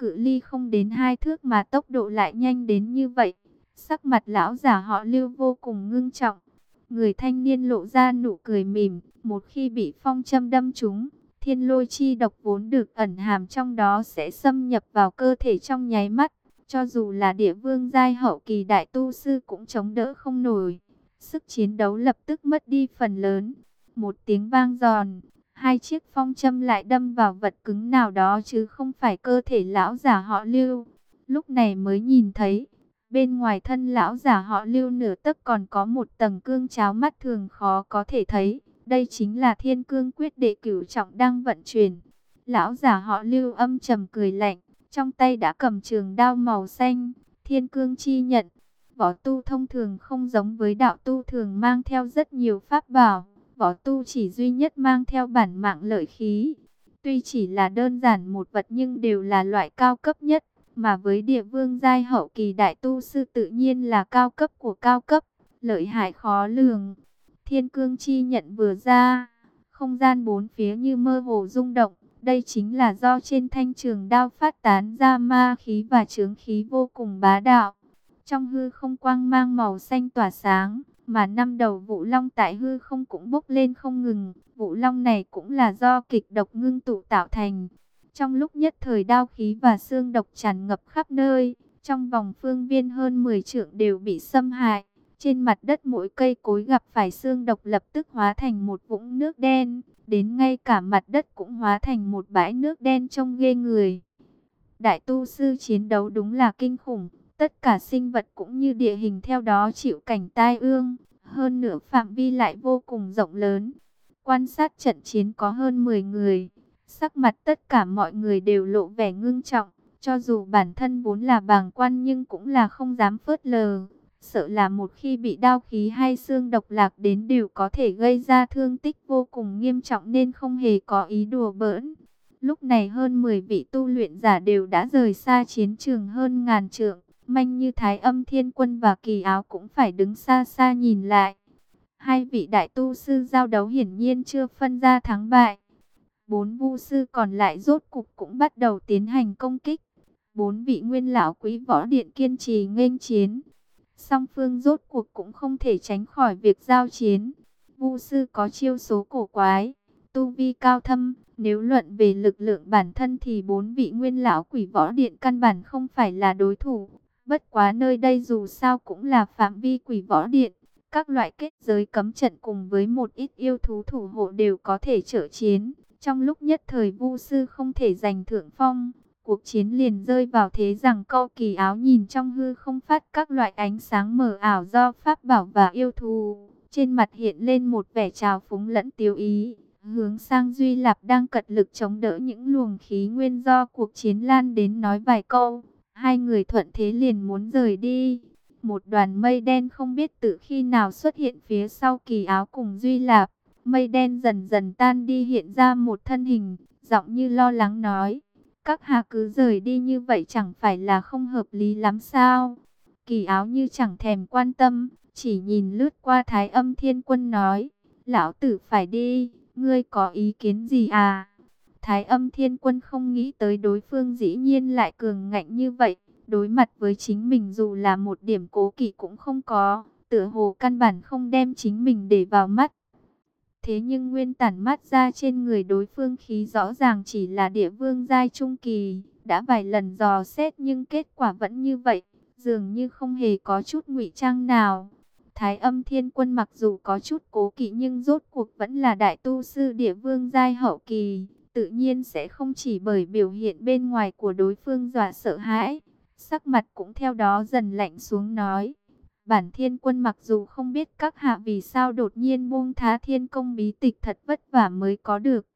cự ly không đến hai thước mà tốc độ lại nhanh đến như vậy. Sắc mặt lão giả họ lưu vô cùng ngưng trọng. Người thanh niên lộ ra nụ cười mỉm, một khi bị phong châm đâm trúng, thiên lôi chi độc vốn được ẩn hàm trong đó sẽ xâm nhập vào cơ thể trong nháy mắt. Cho dù là địa vương giai hậu kỳ đại tu sư cũng chống đỡ không nổi. Sức chiến đấu lập tức mất đi phần lớn. Một tiếng vang giòn, hai chiếc phong châm lại đâm vào vật cứng nào đó chứ không phải cơ thể lão giả họ lưu. Lúc này mới nhìn thấy, bên ngoài thân lão giả họ lưu nửa tấc còn có một tầng cương cháo mắt thường khó có thể thấy. Đây chính là thiên cương quyết đệ cửu trọng đang vận chuyển. Lão giả họ lưu âm trầm cười lạnh, trong tay đã cầm trường đao màu xanh, thiên cương chi nhận. Võ tu thông thường không giống với đạo tu thường mang theo rất nhiều pháp bảo. Võ tu chỉ duy nhất mang theo bản mạng lợi khí. Tuy chỉ là đơn giản một vật nhưng đều là loại cao cấp nhất. Mà với địa vương giai hậu kỳ đại tu sư tự nhiên là cao cấp của cao cấp. Lợi hại khó lường. Thiên cương chi nhận vừa ra. Không gian bốn phía như mơ hồ rung động. Đây chính là do trên thanh trường đao phát tán ra ma khí và trướng khí vô cùng bá đạo. Trong hư không quang mang màu xanh tỏa sáng, mà năm đầu vũ long tại hư không cũng bốc lên không ngừng. Vũ long này cũng là do kịch độc ngưng tụ tạo thành. Trong lúc nhất thời đao khí và xương độc tràn ngập khắp nơi, trong vòng phương viên hơn 10 trượng đều bị xâm hại. Trên mặt đất mỗi cây cối gặp phải xương độc lập tức hóa thành một vũng nước đen, đến ngay cả mặt đất cũng hóa thành một bãi nước đen trông ghê người. Đại tu sư chiến đấu đúng là kinh khủng, tất cả sinh vật cũng như địa hình theo đó chịu cảnh tai ương, hơn nữa phạm vi lại vô cùng rộng lớn. Quan sát trận chiến có hơn 10 người, sắc mặt tất cả mọi người đều lộ vẻ ngưng trọng, cho dù bản thân vốn là bàng quan nhưng cũng là không dám phớt lờ. Sợ là một khi bị đau khí hay xương độc lạc đến đều có thể gây ra thương tích vô cùng nghiêm trọng nên không hề có ý đùa bỡn. Lúc này hơn 10 vị tu luyện giả đều đã rời xa chiến trường hơn ngàn trượng. Manh như Thái âm thiên quân và kỳ áo cũng phải đứng xa xa nhìn lại. Hai vị đại tu sư giao đấu hiển nhiên chưa phân ra thắng bại. Bốn vu sư còn lại rốt cục cũng bắt đầu tiến hành công kích. Bốn vị nguyên lão quý võ điện kiên trì nghênh chiến. Song phương rốt cuộc cũng không thể tránh khỏi việc giao chiến. Vu sư có chiêu số cổ quái, tu vi cao thâm, nếu luận về lực lượng bản thân thì bốn vị nguyên lão quỷ võ điện căn bản không phải là đối thủ. Bất quá nơi đây dù sao cũng là phạm vi quỷ võ điện, các loại kết giới cấm trận cùng với một ít yêu thú thủ hộ đều có thể trở chiến. Trong lúc nhất thời vu sư không thể giành thượng phong, cuộc chiến liền rơi vào thế rằng câu kỳ áo nhìn trong hư không phát các loại ánh sáng mờ ảo do pháp bảo và yêu thú Trên mặt hiện lên một vẻ trào phúng lẫn tiêu ý, hướng sang Duy Lạp đang cật lực chống đỡ những luồng khí nguyên do cuộc chiến lan đến nói vài câu. Hai người thuận thế liền muốn rời đi. Một đoàn mây đen không biết từ khi nào xuất hiện phía sau kỳ áo cùng Duy Lạp. Mây đen dần dần tan đi hiện ra một thân hình, giọng như lo lắng nói. Các hà cứ rời đi như vậy chẳng phải là không hợp lý lắm sao? Kỳ áo như chẳng thèm quan tâm, chỉ nhìn lướt qua thái âm thiên quân nói. Lão tử phải đi, ngươi có ý kiến gì à? Thái âm thiên quân không nghĩ tới đối phương dĩ nhiên lại cường ngạnh như vậy. Đối mặt với chính mình dù là một điểm cố kỵ cũng không có. Tựa hồ căn bản không đem chính mình để vào mắt. Thế nhưng nguyên tản mắt ra trên người đối phương khí rõ ràng chỉ là địa vương giai trung kỳ. Đã vài lần dò xét nhưng kết quả vẫn như vậy. Dường như không hề có chút ngụy trang nào. Thái âm thiên quân mặc dù có chút cố kỵ nhưng rốt cuộc vẫn là đại tu sư địa vương giai hậu kỳ tự nhiên sẽ không chỉ bởi biểu hiện bên ngoài của đối phương dọa sợ hãi. Sắc mặt cũng theo đó dần lạnh xuống nói. Bản thiên quân mặc dù không biết các hạ vì sao đột nhiên buông thá thiên công bí tịch thật vất vả mới có được.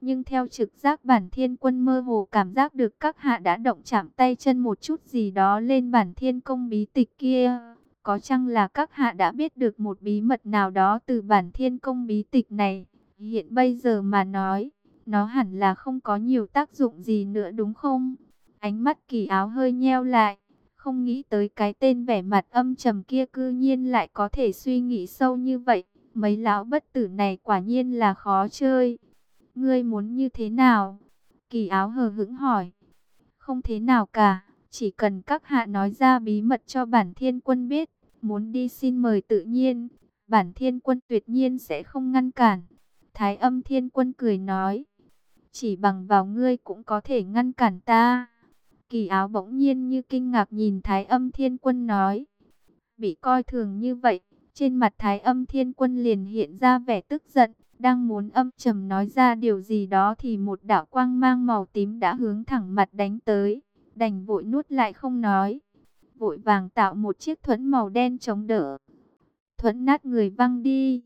Nhưng theo trực giác bản thiên quân mơ hồ cảm giác được các hạ đã động chạm tay chân một chút gì đó lên bản thiên công bí tịch kia. Có chăng là các hạ đã biết được một bí mật nào đó từ bản thiên công bí tịch này. Hiện bây giờ mà nói, nó hẳn là không có nhiều tác dụng gì nữa đúng không? Ánh mắt kỳ áo hơi nheo lại, không nghĩ tới cái tên vẻ mặt âm trầm kia cư nhiên lại có thể suy nghĩ sâu như vậy. Mấy lão bất tử này quả nhiên là khó chơi. Ngươi muốn như thế nào? Kỳ áo hờ hững hỏi. Không thế nào cả, chỉ cần các hạ nói ra bí mật cho bản thiên quân biết, muốn đi xin mời tự nhiên, bản thiên quân tuyệt nhiên sẽ không ngăn cản. Thái âm thiên quân cười nói, chỉ bằng vào ngươi cũng có thể ngăn cản ta. Kỳ áo bỗng nhiên như kinh ngạc nhìn thái âm thiên quân nói, bị coi thường như vậy, trên mặt thái âm thiên quân liền hiện ra vẻ tức giận, đang muốn âm trầm nói ra điều gì đó thì một đạo quang mang màu tím đã hướng thẳng mặt đánh tới, đành vội nuốt lại không nói, vội vàng tạo một chiếc thuẫn màu đen chống đỡ. Thuẫn nát người văng đi,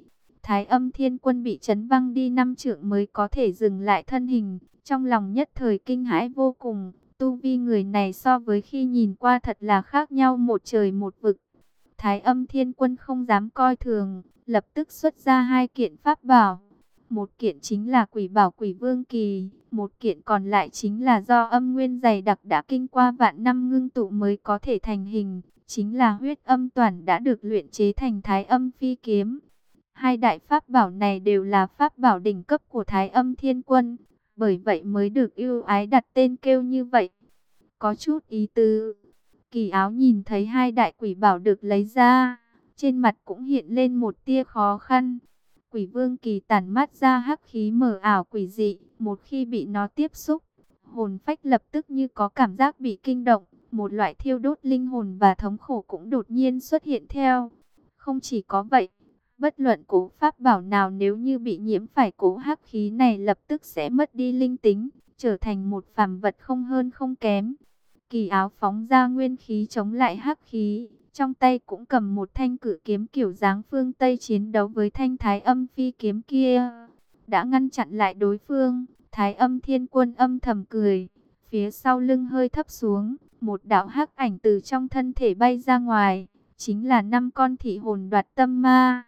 thái âm thiên quân bị chấn văng đi năm trượng mới có thể dừng lại thân hình, trong lòng nhất thời kinh hãi vô cùng, tu vi người này so với khi nhìn qua thật là khác nhau một trời một vực. Thái âm thiên quân không dám coi thường, lập tức xuất ra hai kiện pháp bảo. Một kiện chính là quỷ bảo quỷ vương kỳ, một kiện còn lại chính là do âm nguyên dày đặc đã kinh qua vạn năm ngưng tụ mới có thể thành hình, chính là huyết âm toàn đã được luyện chế thành thái âm phi kiếm. Hai đại pháp bảo này đều là pháp bảo đỉnh cấp của thái âm thiên quân, bởi vậy mới được yêu ái đặt tên kêu như vậy. Có chút ý tứ. Kỳ áo nhìn thấy hai đại quỷ bảo được lấy ra, trên mặt cũng hiện lên một tia khó khăn. Quỷ vương kỳ tản mát ra hắc khí mờ ảo quỷ dị, một khi bị nó tiếp xúc, hồn phách lập tức như có cảm giác bị kinh động, một loại thiêu đốt linh hồn và thống khổ cũng đột nhiên xuất hiện theo. Không chỉ có vậy, bất luận cố pháp bảo nào nếu như bị nhiễm phải cố hắc khí này lập tức sẽ mất đi linh tính, trở thành một phàm vật không hơn không kém. Kỳ áo phóng ra nguyên khí chống lại hắc khí, trong tay cũng cầm một thanh cử kiếm kiểu dáng phương Tây chiến đấu với thanh thái âm phi kiếm kia. Đã ngăn chặn lại đối phương, thái âm thiên quân âm thầm cười, phía sau lưng hơi thấp xuống, một đạo hắc ảnh từ trong thân thể bay ra ngoài, chính là năm con thị hồn đoạt tâm ma.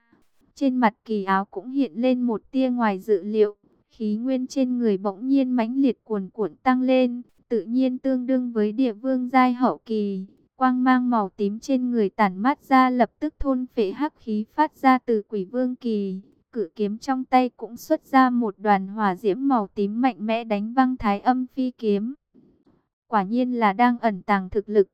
Trên mặt kỳ áo cũng hiện lên một tia ngoài dự liệu, khí nguyên trên người bỗng nhiên mãnh liệt cuồn cuộn tăng lên, tự nhiên tương đương với địa vương giai hậu kỳ. Quang mang màu tím trên người tản mát ra lập tức thôn phệ hắc khí phát ra từ quỷ vương kỳ. Cử kiếm trong tay cũng xuất ra một đoàn hỏa diễm màu tím mạnh mẽ đánh văng thái âm phi kiếm. Quả nhiên là đang ẩn tàng thực lực.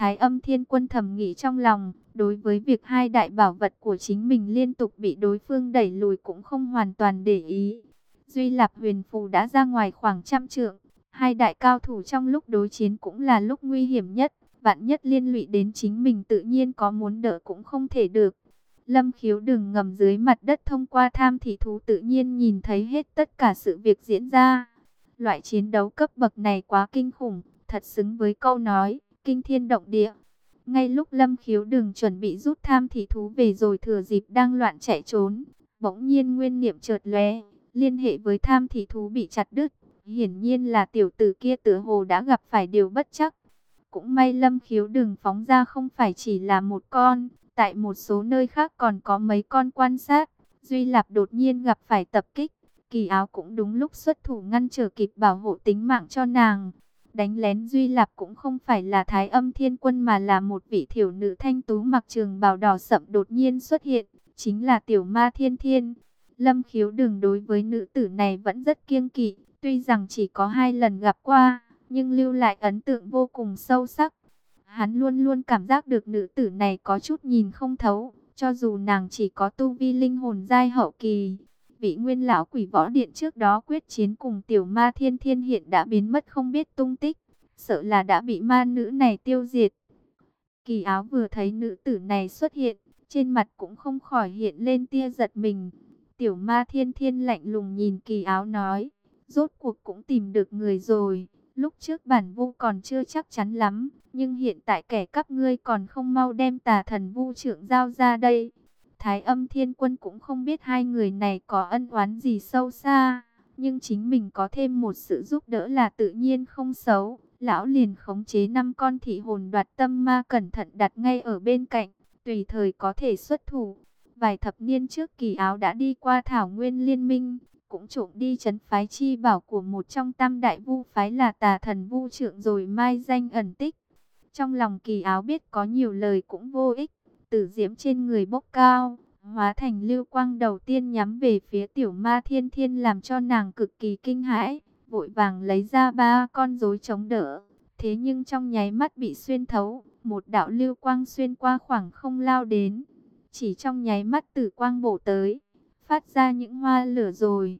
Thái âm thiên quân thầm nghĩ trong lòng, đối với việc hai đại bảo vật của chính mình liên tục bị đối phương đẩy lùi cũng không hoàn toàn để ý. Duy Lạp huyền phù đã ra ngoài khoảng trăm trượng, Hai đại cao thủ trong lúc đối chiến cũng là lúc nguy hiểm nhất, vạn nhất liên lụy đến chính mình tự nhiên có muốn đỡ cũng không thể được. Lâm khiếu đừng ngầm dưới mặt đất thông qua tham thị thú tự nhiên nhìn thấy hết tất cả sự việc diễn ra. Loại chiến đấu cấp bậc này quá kinh khủng, thật xứng với câu nói, kinh thiên động địa. Ngay lúc Lâm khiếu đừng chuẩn bị rút tham thị thú về rồi thừa dịp đang loạn chạy trốn, bỗng nhiên nguyên niệm chợt lóe, liên hệ với tham thị thú bị chặt đứt. Hiển nhiên là tiểu tử kia tựa hồ đã gặp phải điều bất chắc. Cũng may lâm khiếu đừng phóng ra không phải chỉ là một con, tại một số nơi khác còn có mấy con quan sát. Duy Lạp đột nhiên gặp phải tập kích, kỳ áo cũng đúng lúc xuất thủ ngăn trở kịp bảo hộ tính mạng cho nàng. Đánh lén Duy Lạp cũng không phải là thái âm thiên quân mà là một vị thiểu nữ thanh tú mặc trường bào đỏ sậm đột nhiên xuất hiện, chính là tiểu ma thiên thiên. Lâm khiếu đường đối với nữ tử này vẫn rất kiêng kỵ, Tuy rằng chỉ có hai lần gặp qua, nhưng lưu lại ấn tượng vô cùng sâu sắc. Hắn luôn luôn cảm giác được nữ tử này có chút nhìn không thấu, cho dù nàng chỉ có tu vi linh hồn giai hậu kỳ. Vị nguyên lão quỷ võ điện trước đó quyết chiến cùng tiểu ma thiên thiên hiện đã biến mất không biết tung tích, sợ là đã bị ma nữ này tiêu diệt. Kỳ áo vừa thấy nữ tử này xuất hiện, trên mặt cũng không khỏi hiện lên tia giật mình. Tiểu ma thiên thiên lạnh lùng nhìn kỳ áo nói, Rốt cuộc cũng tìm được người rồi. Lúc trước bản vu còn chưa chắc chắn lắm. Nhưng hiện tại kẻ các ngươi còn không mau đem tà thần vu trưởng giao ra đây. Thái âm thiên quân cũng không biết hai người này có ân oán gì sâu xa. Nhưng chính mình có thêm một sự giúp đỡ là tự nhiên không xấu. Lão liền khống chế năm con thị hồn đoạt tâm ma cẩn thận đặt ngay ở bên cạnh. Tùy thời có thể xuất thủ. Vài thập niên trước kỳ áo đã đi qua thảo nguyên liên minh cũng trộm đi chấn phái chi bảo của một trong tam đại vu phái là tà thần vu trượng rồi mai danh ẩn tích. Trong lòng kỳ áo biết có nhiều lời cũng vô ích, tử diễm trên người bốc cao, hóa thành lưu quang đầu tiên nhắm về phía tiểu ma thiên thiên làm cho nàng cực kỳ kinh hãi, vội vàng lấy ra ba con rối chống đỡ, Thế nhưng trong nháy mắt bị xuyên thấu, một đạo lưu quang xuyên qua khoảng không lao đến. Chỉ trong nháy mắt tử quang bổ tới, phát ra những hoa lửa rồi.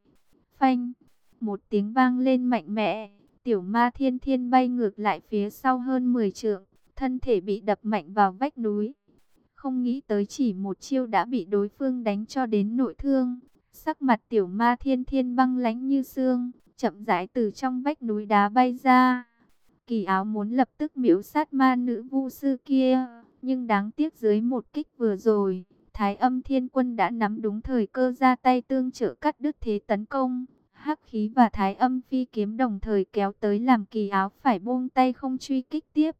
Phanh, một tiếng vang lên mạnh mẽ, tiểu ma thiên thiên bay ngược lại phía sau hơn 10 trượng, thân thể bị đập mạnh vào vách núi. Không nghĩ tới chỉ một chiêu đã bị đối phương đánh cho đến nội thương. Sắc mặt tiểu ma thiên thiên băng lánh như xương, chậm rãi từ trong vách núi đá bay ra. Kỳ áo muốn lập tức miễu sát ma nữ vu sư kia, nhưng đáng tiếc dưới một kích vừa rồi, Thái âm thiên quân đã nắm đúng thời cơ ra tay tương trợ cắt đứt thế tấn công. Hắc khí và thái âm phi kiếm đồng thời kéo tới làm kỳ áo phải buông tay không truy kích tiếp.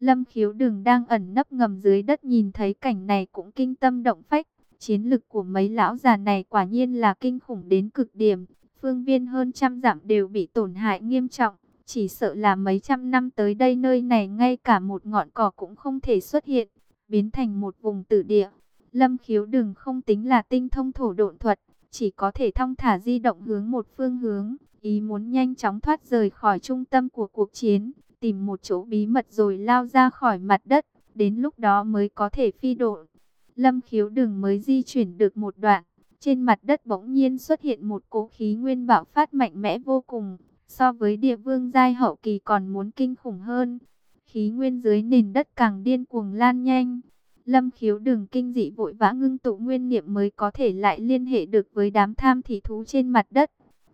Lâm khiếu đừng đang ẩn nấp ngầm dưới đất nhìn thấy cảnh này cũng kinh tâm động phách. Chiến lực của mấy lão già này quả nhiên là kinh khủng đến cực điểm. Phương viên hơn trăm dặm đều bị tổn hại nghiêm trọng. Chỉ sợ là mấy trăm năm tới đây nơi này ngay cả một ngọn cỏ cũng không thể xuất hiện. Biến thành một vùng tử địa. Lâm khiếu đừng không tính là tinh thông thổ độn thuật. Chỉ có thể thong thả di động hướng một phương hướng. Ý muốn nhanh chóng thoát rời khỏi trung tâm của cuộc chiến. Tìm một chỗ bí mật rồi lao ra khỏi mặt đất. Đến lúc đó mới có thể phi độn. Lâm khiếu đường mới di chuyển được một đoạn. Trên mặt đất bỗng nhiên xuất hiện một cỗ khí nguyên bạo phát mạnh mẽ vô cùng. So với địa vương giai hậu kỳ còn muốn kinh khủng hơn. Khí nguyên dưới nền đất càng điên cuồng lan nhanh. Lâm khiếu đường kinh dị vội vã ngưng tụ nguyên niệm mới có thể lại liên hệ được với đám tham thị thú trên mặt đất.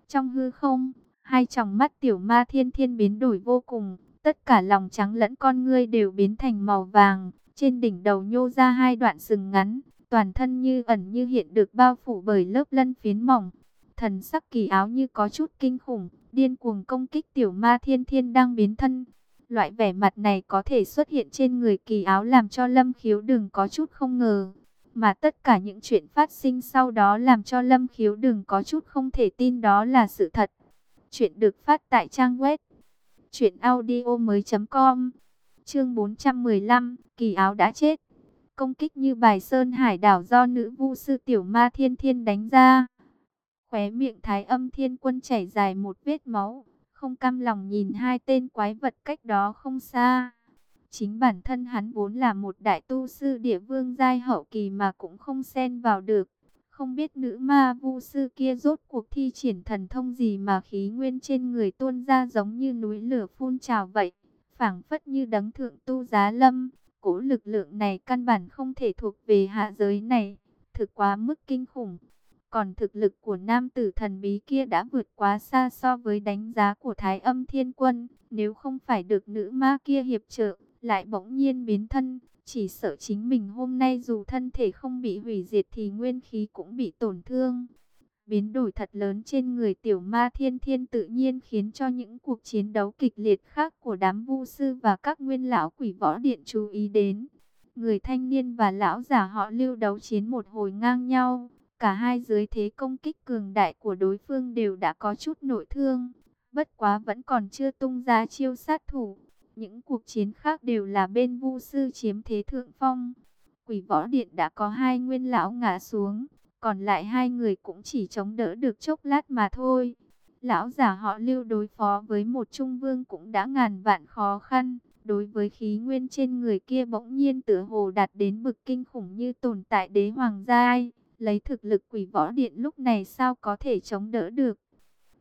Trong hư không, hai tròng mắt tiểu ma thiên thiên biến đổi vô cùng. Tất cả lòng trắng lẫn con ngươi đều biến thành màu vàng. Trên đỉnh đầu nhô ra hai đoạn sừng ngắn, toàn thân như ẩn như hiện được bao phủ bởi lớp lân phiến mỏng. Thần sắc kỳ áo như có chút kinh khủng, điên cuồng công kích tiểu ma thiên thiên đang biến thân. Loại vẻ mặt này có thể xuất hiện trên người kỳ áo làm cho Lâm Khiếu đừng có chút không ngờ. Mà tất cả những chuyện phát sinh sau đó làm cho Lâm Khiếu đừng có chút không thể tin đó là sự thật. Chuyện được phát tại trang web chuyện audio mới.com Chương 415, kỳ áo đã chết. Công kích như bài sơn hải đảo do nữ vu sư tiểu ma thiên thiên đánh ra. Khóe miệng thái âm thiên quân chảy dài một vết máu, không cam lòng nhìn hai tên quái vật cách đó không xa. Chính bản thân hắn vốn là một đại tu sư địa vương giai hậu kỳ mà cũng không xen vào được. Không biết nữ ma vu sư kia rốt cuộc thi triển thần thông gì mà khí nguyên trên người tuôn ra giống như núi lửa phun trào vậy phảng phất như đấng thượng tu giá lâm. cổ lực lượng này căn bản không thể thuộc về hạ giới này, thực quá mức kinh khủng. Còn thực lực của nam tử thần bí kia đã vượt quá xa so với đánh giá của Thái âm thiên quân. Nếu không phải được nữ ma kia hiệp trợ, lại bỗng nhiên biến thân, chỉ sợ chính mình hôm nay dù thân thể không bị hủy diệt thì nguyên khí cũng bị tổn thương. Biến đổi thật lớn trên người tiểu ma thiên thiên tự nhiên khiến cho những cuộc chiến đấu kịch liệt khác của đám vu sư và các nguyên lão quỷ võ điện chú ý đến. Người thanh niên và lão giả họ lưu đấu chiến một hồi ngang nhau. Cả hai dưới thế công kích cường đại của đối phương đều đã có chút nội thương. Bất quá vẫn còn chưa tung ra chiêu sát thủ. Những cuộc chiến khác đều là bên vu sư chiếm thế thượng phong. Quỷ võ điện đã có hai nguyên lão ngã xuống, còn lại hai người cũng chỉ chống đỡ được chốc lát mà thôi. Lão giả họ lưu đối phó với một trung vương cũng đã ngàn vạn khó khăn. Đối với khí nguyên trên người kia bỗng nhiên tựa hồ đạt đến bực kinh khủng như tồn tại đế hoàng giai. Lấy thực lực quỷ võ điện lúc này sao có thể chống đỡ được?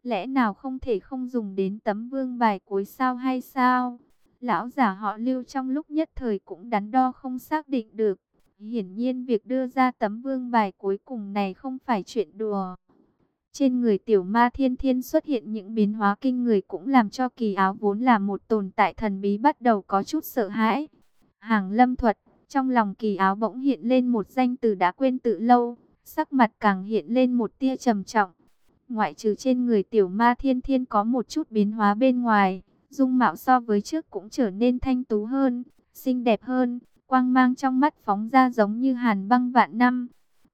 Lẽ nào không thể không dùng đến tấm vương bài cuối sao hay sao? Lão giả họ lưu trong lúc nhất thời cũng đắn đo không xác định được. Hiển nhiên việc đưa ra tấm vương bài cuối cùng này không phải chuyện đùa. Trên người tiểu ma thiên thiên xuất hiện những biến hóa kinh người cũng làm cho kỳ áo vốn là một tồn tại thần bí bắt đầu có chút sợ hãi. Hàng lâm thuật, trong lòng kỳ áo bỗng hiện lên một danh từ đã quên tự lâu, sắc mặt càng hiện lên một tia trầm trọng. Ngoại trừ trên người tiểu ma thiên thiên có một chút biến hóa bên ngoài, dung mạo so với trước cũng trở nên thanh tú hơn, xinh đẹp hơn, Quang mang trong mắt phóng ra giống như hàn băng vạn năm.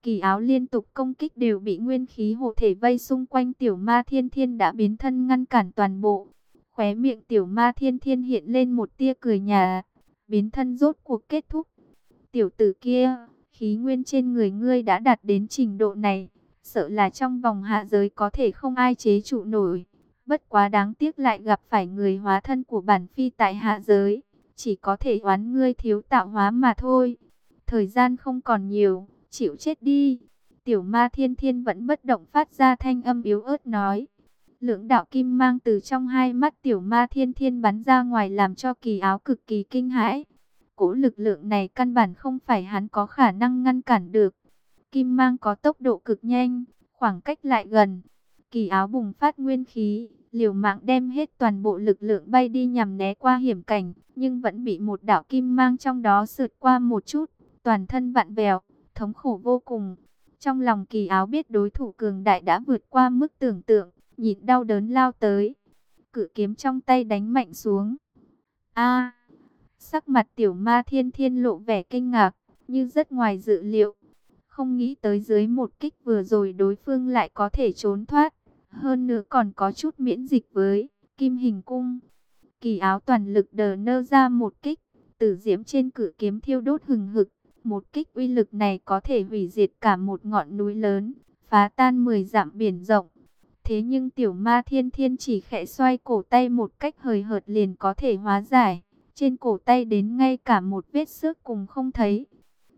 Kỳ áo liên tục công kích đều bị nguyên khí hộ thể vây xung quanh tiểu ma thiên thiên đã biến thân ngăn cản toàn bộ. Khóe miệng tiểu ma thiên thiên hiện lên một tia cười nhà. Biến thân rốt cuộc kết thúc. Tiểu tử kia, khí nguyên trên người ngươi đã đạt đến trình độ này. Sợ là trong vòng hạ giới có thể không ai chế trụ nổi. Bất quá đáng tiếc lại gặp phải người hóa thân của bản phi tại hạ giới. Chỉ có thể oán ngươi thiếu tạo hóa mà thôi. Thời gian không còn nhiều, chịu chết đi. Tiểu ma thiên thiên vẫn bất động phát ra thanh âm yếu ớt nói. Lưỡng đạo kim mang từ trong hai mắt tiểu ma thiên thiên bắn ra ngoài làm cho kỳ áo cực kỳ kinh hãi. cổ lực lượng này căn bản không phải hắn có khả năng ngăn cản được. Kim mang có tốc độ cực nhanh, khoảng cách lại gần. Kỳ áo bùng phát nguyên khí, liều mạng đem hết toàn bộ lực lượng bay đi nhằm né qua hiểm cảnh, nhưng vẫn bị một đạo kim mang trong đó sượt qua một chút, toàn thân vặn vẹo, thống khổ vô cùng. Trong lòng kỳ áo biết đối thủ cường đại đã vượt qua mức tưởng tượng, nhịn đau đớn lao tới. Cự kiếm trong tay đánh mạnh xuống. A! sắc mặt tiểu ma thiên thiên lộ vẻ kinh ngạc, như rất ngoài dự liệu. Không nghĩ tới dưới một kích vừa rồi đối phương lại có thể trốn thoát. Hơn nữa còn có chút miễn dịch với kim hình cung. Kỳ áo toàn lực đờ nơ ra một kích. Tử diễm trên cử kiếm thiêu đốt hừng hực. Một kích uy lực này có thể hủy diệt cả một ngọn núi lớn. Phá tan 10 dặm biển rộng. Thế nhưng tiểu ma thiên thiên chỉ khẽ xoay cổ tay một cách hời hợt liền có thể hóa giải. Trên cổ tay đến ngay cả một vết xước cùng không thấy.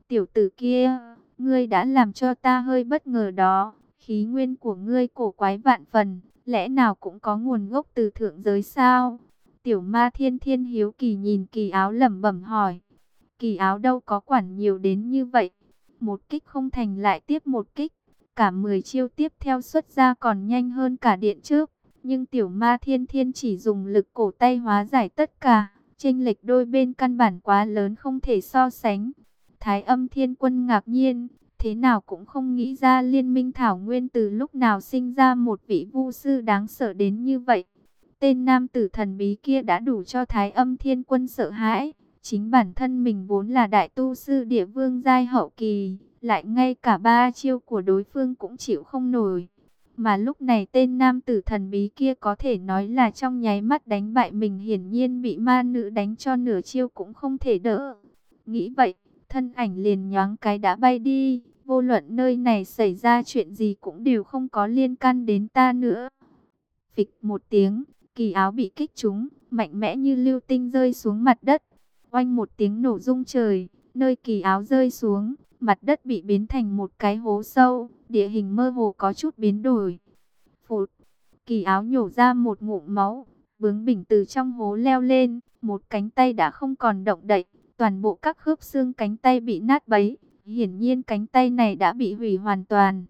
Tiểu tử kia, ngươi đã làm cho ta hơi bất ngờ đó. Khí nguyên của ngươi cổ quái vạn phần, lẽ nào cũng có nguồn gốc từ thượng giới sao? Tiểu ma thiên thiên hiếu kỳ nhìn kỳ áo lẩm bẩm hỏi. Kỳ áo đâu có quản nhiều đến như vậy. Một kích không thành lại tiếp một kích. Cả 10 chiêu tiếp theo xuất ra còn nhanh hơn cả điện trước. Nhưng tiểu ma thiên thiên chỉ dùng lực cổ tay hóa giải tất cả. Chênh lệch đôi bên căn bản quá lớn không thể so sánh. Thái âm thiên quân ngạc nhiên, thế nào cũng không nghĩ ra liên minh Thảo Nguyên từ lúc nào sinh ra một vị vu sư đáng sợ đến như vậy. Tên nam tử thần bí kia đã đủ cho Thái âm thiên quân sợ hãi. Chính bản thân mình vốn là đại tu sư địa vương giai hậu kỳ, lại ngay cả ba chiêu của đối phương cũng chịu không nổi. Mà lúc này tên nam tử thần bí kia có thể nói là trong nháy mắt đánh bại mình hiển nhiên bị ma nữ đánh cho nửa chiêu cũng không thể đỡ. Nghĩ vậy, thân ảnh liền nhoáng cái đã bay đi, vô luận nơi này xảy ra chuyện gì cũng đều không có liên can đến ta nữa. Phịch một tiếng, kỳ áo bị kích trúng, mạnh mẽ như lưu tinh rơi xuống mặt đất. Oanh một tiếng nổ rung trời, nơi kỳ áo rơi xuống, mặt đất bị biến thành một cái hố sâu, địa hình mơ hồ có chút biến đổi. Phụt, kỳ áo nhổ ra một ngụm máu, bướng bỉnh từ trong hố leo lên, một cánh tay đã không còn động đậy, toàn bộ các khớp xương cánh tay bị nát bấy, hiển nhiên cánh tay này đã bị hủy hoàn toàn.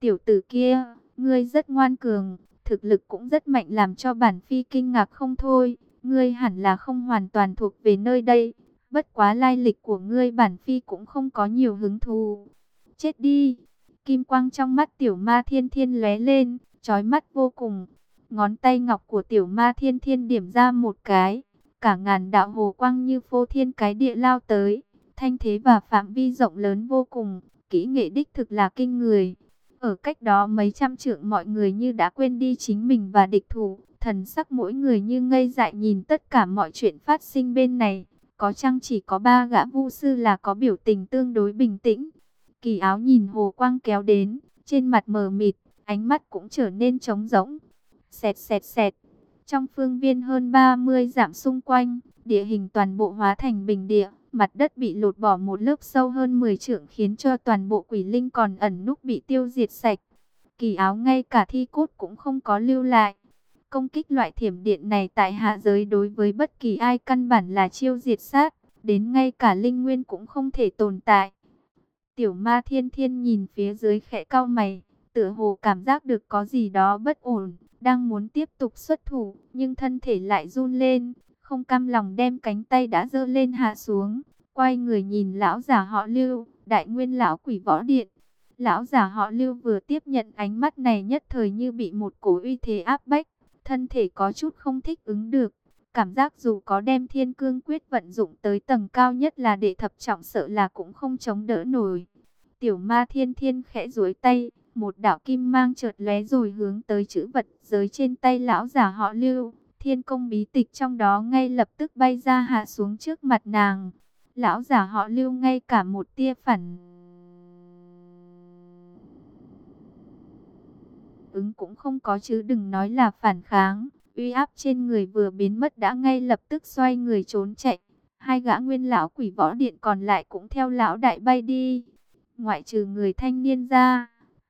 Tiểu tử kia, ngươi rất ngoan cường, thực lực cũng rất mạnh làm cho bản phi kinh ngạc không thôi, ngươi hẳn là không hoàn toàn thuộc về nơi đây, bất quá lai lịch của ngươi bản phi cũng không có nhiều hứng thú. Chết đi! Kim quang trong mắt tiểu ma thiên thiên lóe lên, chói mắt vô cùng. Ngón tay ngọc của tiểu ma thiên thiên điểm ra một cái. Cả ngàn đạo hồ quang như phô thiên cái địa lao tới. Thanh thế và phạm vi rộng lớn vô cùng. Kỹ nghệ đích thực là kinh người. Ở cách đó mấy trăm trượng mọi người như đã quên đi chính mình và địch thủ. Thần sắc mỗi người như ngây dại nhìn tất cả mọi chuyện phát sinh bên này. Có chăng chỉ có ba gã vu sư là có biểu tình tương đối bình tĩnh. Kỳ áo nhìn hồ quang kéo đến, trên mặt mờ mịt, ánh mắt cũng trở nên trống rỗng. Xẹt xẹt xẹt, trong phương viên hơn 30 dặm xung quanh, địa hình toàn bộ hóa thành bình địa, mặt đất bị lột bỏ một lớp sâu hơn 10 trượng khiến cho toàn bộ quỷ linh còn ẩn núp bị tiêu diệt sạch. Kỳ áo ngay cả thi cốt cũng không có lưu lại. Công kích loại thiểm điện này tại hạ giới đối với bất kỳ ai căn bản là chiêu diệt sát, đến ngay cả linh nguyên cũng không thể tồn tại. Tiểu ma thiên thiên nhìn phía dưới khẽ cau mày, tựa hồ cảm giác được có gì đó bất ổn, đang muốn tiếp tục xuất thủ, nhưng thân thể lại run lên, không cam lòng đem cánh tay đã dơ lên hạ xuống, quay người nhìn lão giả họ lưu, đại nguyên lão quỷ võ điện. Lão giả họ lưu vừa tiếp nhận ánh mắt này nhất thời như bị một cổ uy thế áp bách, thân thể có chút không thích ứng được. Cảm giác dù có đem thiên cương quyết vận dụng tới tầng cao nhất là đệ thập trọng sợ là cũng không chống đỡ nổi. Tiểu ma thiên thiên khẽ duỗi tay, một đạo kim mang chợt lóe rồi hướng tới chữ vật giới trên tay lão giả họ lưu. Thiên công bí tịch trong đó ngay lập tức bay ra hạ xuống trước mặt nàng. Lão giả họ lưu ngay cả một tia phản ứng cũng không có chứ đừng nói là phản kháng. Uy áp trên người vừa biến mất đã ngay lập tức xoay người trốn chạy. Hai gã nguyên lão quỷ võ điện còn lại cũng theo lão đại bay đi. Ngoại trừ người thanh niên ra,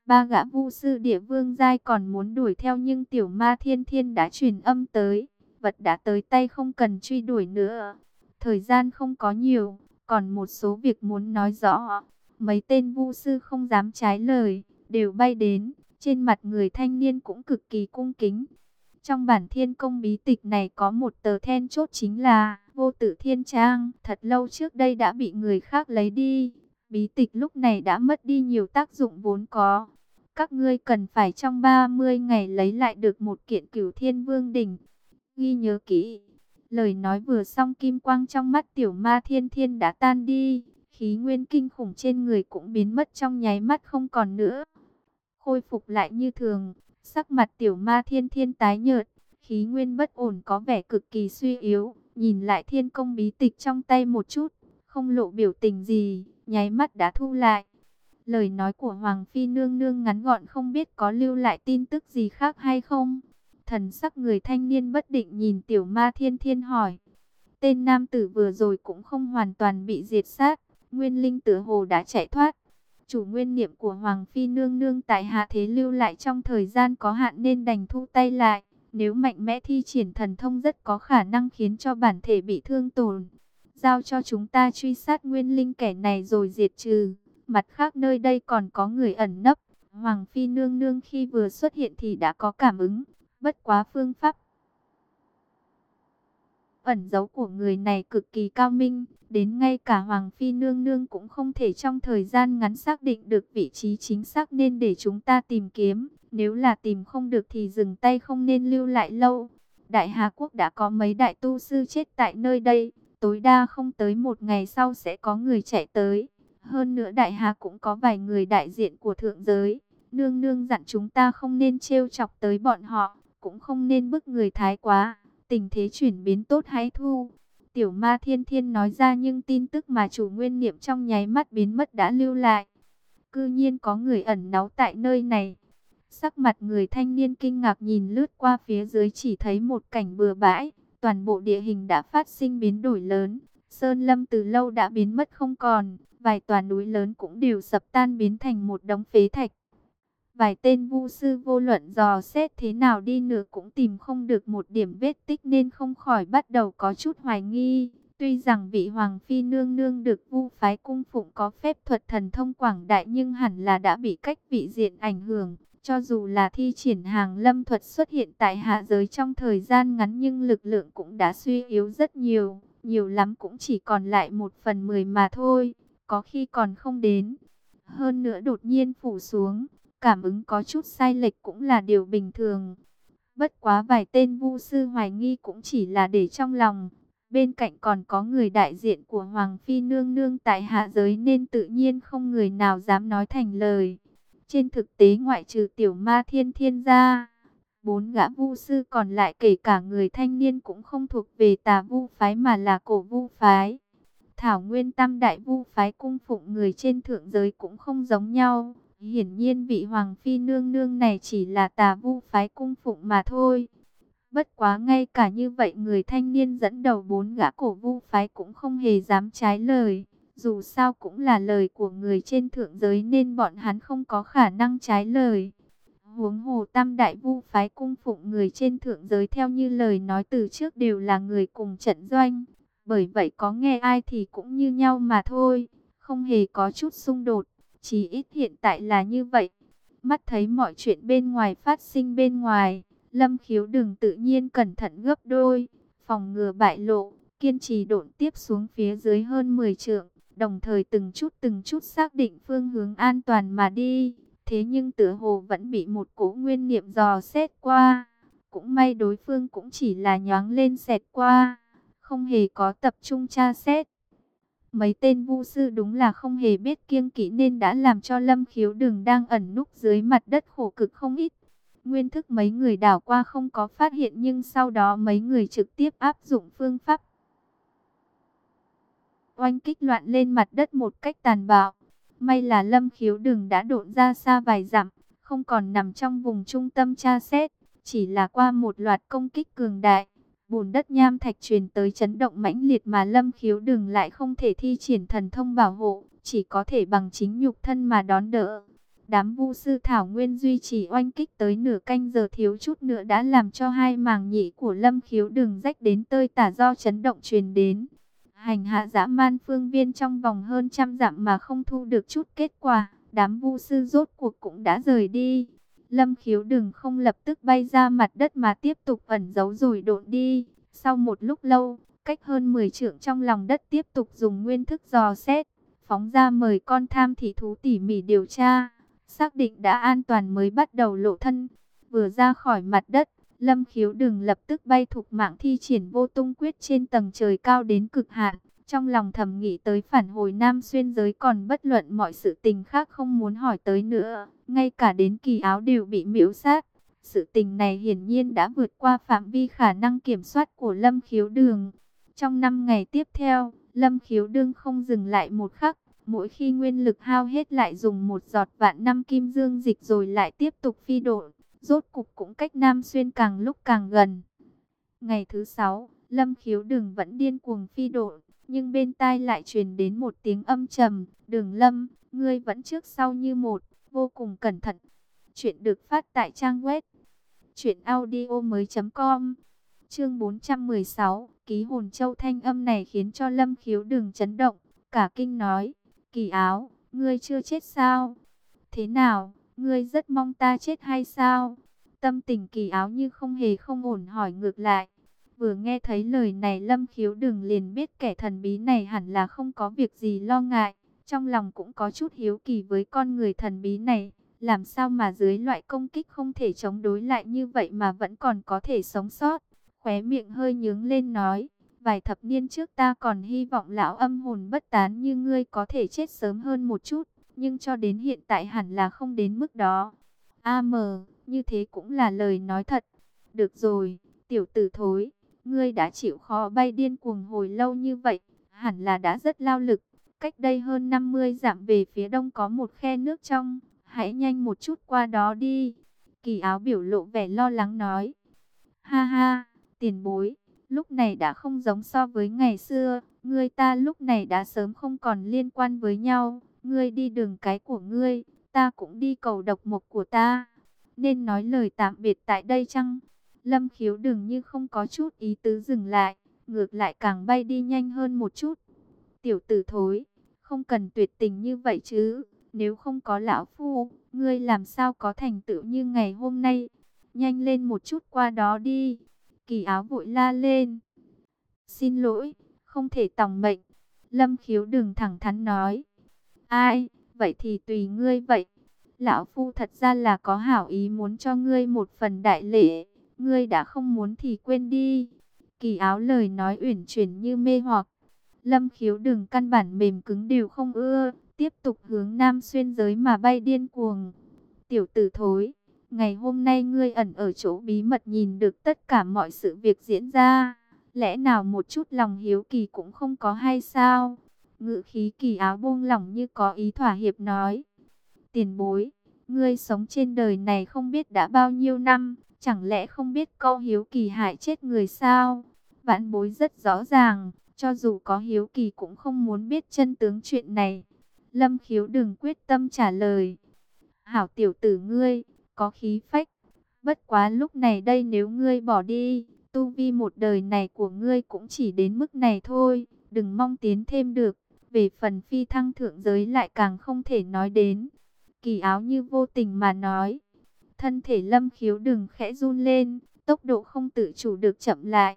ba gã vu sư địa vương giai còn muốn đuổi theo nhưng tiểu ma thiên thiên đã truyền âm tới. Vật đã tới tay không cần truy đuổi nữa. Thời gian không có nhiều, còn một số việc muốn nói rõ. Mấy tên vu sư không dám trái lời, đều bay đến. Trên mặt người thanh niên cũng cực kỳ cung kính. Trong bản thiên công bí tịch này có một tờ then chốt chính là vô tử thiên trang. Thật lâu trước đây đã bị người khác lấy đi. Bí tịch lúc này đã mất đi nhiều tác dụng vốn có. Các ngươi cần phải trong 30 ngày lấy lại được một kiện cửu thiên vương đỉnh. Ghi nhớ kỹ. Lời nói vừa xong kim quang trong mắt tiểu ma thiên thiên đã tan đi. Khí nguyên kinh khủng trên người cũng biến mất trong nháy mắt không còn nữa. Khôi phục lại như thường. Sắc mặt tiểu ma thiên thiên tái nhợt. Khí nguyên bất ổn có vẻ cực kỳ suy yếu. Nhìn lại thiên công bí tịch trong tay một chút. Không lộ biểu tình gì. Nháy mắt đã thu lại. Lời nói của Hoàng Phi nương nương ngắn gọn không biết có lưu lại tin tức gì khác hay không. Thần sắc người thanh niên bất định nhìn tiểu ma thiên thiên hỏi. Tên nam tử vừa rồi cũng không hoàn toàn bị diệt sát. Nguyên linh tử hồ đã chạy thoát. Chủ nguyên niệm của Hoàng Phi nương nương tại hạ thế lưu lại trong thời gian có hạn nên đành thu tay lại. Nếu mạnh mẽ thi triển thần thông rất có khả năng khiến cho bản thể bị thương tổn. Giao cho chúng ta truy sát nguyên linh kẻ này rồi diệt trừ. Mặt khác nơi đây còn có người ẩn nấp. Hoàng Phi nương nương khi vừa xuất hiện thì đã có cảm ứng. Bất quá phương pháp ẩn dấu của người này cực kỳ cao minh, đến ngay cả Hoàng Phi Nương Nương cũng không thể trong thời gian ngắn xác định được vị trí chính xác nên để chúng ta tìm kiếm. Nếu là tìm không được thì dừng tay không nên lưu lại lâu. Đại Hà Quốc đã có mấy đại tu sư chết tại nơi đây, tối đa không tới một ngày sau sẽ có người chạy tới. Hơn nữa Đại Hà cũng có vài người đại diện của thượng giới. Nương nương dặn chúng ta không nên trêu chọc tới bọn họ, cũng không nên bức người thái quá tình thế chuyển biến tốt hãy thu. Tiểu ma thiên thiên nói ra nhưng tin tức mà chủ nguyên niệm trong nháy mắt biến mất đã lưu lại. Cư nhiên có người ẩn náu tại nơi này. Sắc mặt người thanh niên kinh ngạc nhìn lướt qua phía dưới chỉ thấy một cảnh bừa bãi. Toàn bộ địa hình đã phát sinh biến đổi lớn. Sơn lâm từ lâu đã biến mất không còn. Vài tòa núi lớn cũng đều sập tan biến thành một đống phế thạch. Vài tên vu sư vô luận dò xét thế nào đi nữa cũng tìm không được một điểm vết tích nên không khỏi bắt đầu có chút hoài nghi. Tuy rằng vị hoàng phi nương nương được vu phái cung phụng có phép thuật thần thông quảng đại nhưng hẳn là đã bị cách vị diện ảnh hưởng. Cho dù là thi triển hàng lâm thuật xuất hiện tại hạ giới trong thời gian ngắn nhưng lực lượng cũng đã suy yếu rất nhiều. Nhiều lắm cũng chỉ còn lại một phần mười mà thôi, có khi còn không đến. Hơn nữa đột nhiên phủ xuống, Cảm ứng có chút sai lệch cũng là điều bình thường. Bất quá vài tên vu sư hoài nghi cũng chỉ là để trong lòng. Bên cạnh còn có người đại diện của Hoàng Phi Nương Nương tại hạ giới nên tự nhiên không người nào dám nói thành lời. Trên thực tế ngoại trừ tiểu ma thiên thiên ra, bốn gã vu sư còn lại kể cả người thanh niên cũng không thuộc về tà vu phái mà là cổ vu phái. Thảo Nguyên Tam Đại Vu phái cung phụng người trên thượng giới cũng không giống nhau. Hiển nhiên vị hoàng phi nương nương này chỉ là tà vu phái cung phụng mà thôi. Bất quá ngay cả như vậy người thanh niên dẫn đầu bốn gã cổ vu phái cũng không hề dám trái lời. Dù sao cũng là lời của người trên thượng giới nên bọn hắn không có khả năng trái lời. Huống hồ tam đại vu phái cung phụng người trên thượng giới theo như lời nói từ trước đều là người cùng trận doanh. Bởi vậy có nghe ai thì cũng như nhau mà thôi, không hề có chút xung đột. Chỉ ít hiện tại là như vậy. Mắt thấy mọi chuyện bên ngoài phát sinh bên ngoài. Lâm khiếu đừng tự nhiên cẩn thận gấp đôi. Phòng ngừa bại lộ. Kiên trì độn tiếp xuống phía dưới hơn 10 trượng. Đồng thời từng chút từng chút xác định phương hướng an toàn mà đi. Thế nhưng tử hồ vẫn bị một cỗ nguyên niệm dò xét qua. Cũng may đối phương cũng chỉ là nhoáng lên xẹt qua. Không hề có tập trung tra xét. Mấy tên vu sư đúng là không hề biết kiêng kỵ nên đã làm cho lâm khiếu đường đang ẩn núp dưới mặt đất khổ cực không ít. Nguyên thức mấy người đảo qua không có phát hiện nhưng sau đó mấy người trực tiếp áp dụng phương pháp. Oanh kích loạn lên mặt đất một cách tàn bạo. May là lâm khiếu đường đã độn ra xa vài dặm, không còn nằm trong vùng trung tâm tra xét, chỉ là qua một loạt công kích cường đại. Bùn đất nham thạch truyền tới chấn động mãnh liệt mà lâm khiếu đừng lại không thể thi triển thần thông bảo hộ, chỉ có thể bằng chính nhục thân mà đón đỡ. Đám vu sư Thảo Nguyên duy trì oanh kích tới nửa canh giờ thiếu chút nữa đã làm cho hai màng nhĩ của lâm khiếu đường rách đến tơi tả do chấn động truyền đến. Hành hạ dã man phương viên trong vòng hơn trăm dặm mà không thu được chút kết quả, đám vu sư rốt cuộc cũng đã rời đi. Lâm khiếu đừng không lập tức bay ra mặt đất mà tiếp tục ẩn giấu rồi độn đi. Sau một lúc lâu, cách hơn 10 trượng trong lòng đất tiếp tục dùng nguyên thức dò xét, phóng ra mời con tham thị thú tỉ mỉ điều tra xác định đã an toàn mới bắt đầu lộ thân. Vừa ra khỏi mặt đất, Lâm Khiếu đừng lập tức bay thục mạng thi triển vô tung quyết trên tầng trời cao đến cực hạn. Trong lòng thầm nghĩ tới phản hồi nam xuyên giới còn bất luận mọi sự tình khác không muốn hỏi tới nữa. Ngay cả đến kỳ áo đều bị miễu sát. Sự tình này hiển nhiên đã vượt qua phạm vi khả năng kiểm soát của Lâm Khiếu Đường. Trong năm ngày tiếp theo, Lâm Khiếu Đương không dừng lại một khắc, Mỗi khi nguyên lực hao hết lại dùng một giọt vạn năm kim dương dịch rồi lại tiếp tục phi độ. Rốt cục cũng cách Nam Xuyên càng lúc càng gần. Ngày thứ sáu, Lâm Khiếu Đừng vẫn điên cuồng phi độ. Nhưng bên tai lại truyền đến một tiếng âm trầm. Đường Lâm, ngươi vẫn trước sau như một, vô cùng cẩn thận. Chuyện được phát tại trang web. Chuyện audio mới.com Chương 416, ký hồn châu thanh âm này khiến cho Lâm Khiếu đường chấn động, cả kinh nói, Kỳ áo, ngươi chưa chết sao? Thế nào, ngươi rất mong ta chết hay sao? Tâm tình kỳ áo như không hề không ổn hỏi ngược lại. Vừa nghe thấy lời này lâm khiếu đừng liền biết kẻ thần bí này hẳn là không có việc gì lo ngại. Trong lòng cũng có chút hiếu kỳ với con người thần bí này. Làm sao mà dưới loại công kích không thể chống đối lại như vậy mà vẫn còn có thể sống sót. Khóe miệng hơi nhướng lên nói. Vài thập niên trước ta còn hy vọng lão âm hồn bất tán như ngươi có thể chết sớm hơn một chút, nhưng cho đến hiện tại hẳn là không đến mức đó. A mờ, như thế cũng là lời nói thật. Được rồi, tiểu tử thối, ngươi đã chịu khó bay điên cuồng hồi lâu như vậy, hẳn là đã rất lao lực. Cách đây hơn 50 dặm về phía đông có một khe nước trong, hãy nhanh một chút qua đó đi. Kỳ áo biểu lộ vẻ lo lắng nói. Ha ha, tiền bối, lúc này đã không giống so với ngày xưa, ngươi ta lúc này đã sớm không còn liên quan với nhau, ngươi đi đường cái của ngươi, ta cũng đi cầu độc mộc của ta, nên nói lời tạm biệt tại đây chăng? Lâm khiếu đừng như không có chút ý tứ dừng lại, ngược lại càng bay đi nhanh hơn một chút. Tiểu tử thối, không cần tuyệt tình như vậy chứ, nếu không có lão phu, ngươi làm sao có thành tựu như ngày hôm nay, nhanh lên một chút qua đó đi. Kỳ áo vội la lên. Xin lỗi, không thể tòng mệnh. Lâm khiếu đừng thẳng thắn nói. Ai, vậy thì tùy ngươi vậy. Lão Phu thật ra là có hảo ý muốn cho ngươi một phần đại lễ. Ngươi đã không muốn thì quên đi. Kỳ áo lời nói uyển chuyển như mê hoặc. Lâm khiếu đừng căn bản mềm cứng đều không ưa. Tiếp tục hướng nam xuyên giới mà bay điên cuồng. Tiểu tử thối, Ngày hôm nay ngươi ẩn ở chỗ bí mật nhìn được tất cả mọi sự việc diễn ra. Lẽ nào một chút lòng hiếu kỳ cũng không có hay sao? Ngự khí kỳ áo buông lỏng như có ý thỏa hiệp nói. Tiền bối, ngươi sống trên đời này không biết đã bao nhiêu năm, chẳng lẽ không biết câu hiếu kỳ hại chết người sao? Vãn bối rất rõ ràng, cho dù có hiếu kỳ cũng không muốn biết chân tướng chuyện này. Lâm khiếu đừng quyết tâm trả lời. Hảo tiểu tử ngươi, có khí phách. Bất quá lúc này đây nếu ngươi bỏ đi, tu vi một đời này của ngươi cũng chỉ đến mức này thôi, đừng mong tiến thêm được. Về phần phi thăng thượng giới lại càng không thể nói đến. Kỳ áo như vô tình mà nói. Thân thể lâm khiếu đừng khẽ run lên, tốc độ không tự chủ được chậm lại.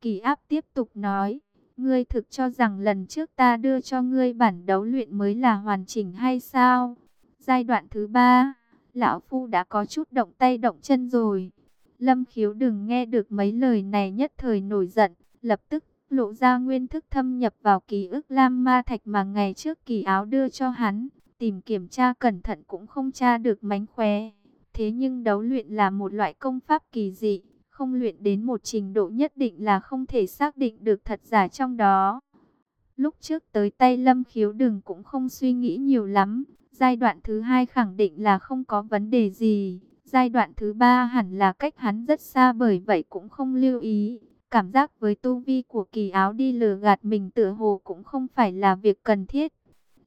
Kỳ áp tiếp tục nói, ngươi thực cho rằng lần trước ta đưa cho ngươi bản đấu luyện mới là hoàn chỉnh hay sao? Giai đoạn thứ ba lão phu đã có chút động tay động chân rồi. Lâm khiếu đừng nghe được mấy lời này nhất thời nổi giận, lập tức lộ ra nguyên thức thâm nhập vào ký ức lam ma thạch mà ngày trước kỳ áo đưa cho hắn. Tìm kiểm tra cẩn thận cũng không tra được mánh khóe. Thế nhưng đấu luyện là một loại công pháp kỳ dị, không luyện đến một trình độ nhất định là không thể xác định được thật giả trong đó. Lúc trước tới tay lâm khiếu đừng cũng không suy nghĩ nhiều lắm, Giai đoạn thứ hai khẳng định là không có vấn đề gì. Giai đoạn thứ ba hẳn là cách hắn rất xa bởi vậy cũng không lưu ý. Cảm giác với tu vi của kỳ áo đi lừa gạt mình tựa hồ cũng không phải là việc cần thiết.